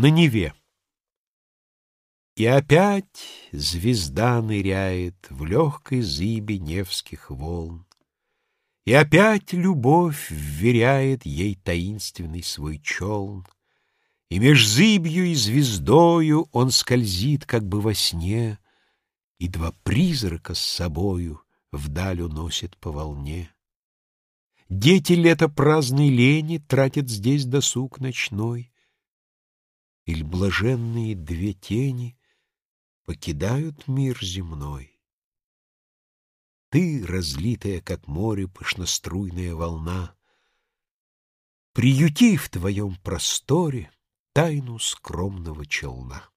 На Неве. И опять звезда ныряет В легкой зыбе невских волн. И опять любовь вверяет Ей таинственный свой челн. И меж зыбью и звездою Он скользит, как бы во сне, И два призрака с собою Вдаль уносит по волне. Дети лета праздной лени Тратят здесь досуг ночной, Иль блаженные две тени Покидают мир земной. Ты, разлитая, как море, пышноструйная волна, Приюти в твоем просторе Тайну скромного челна.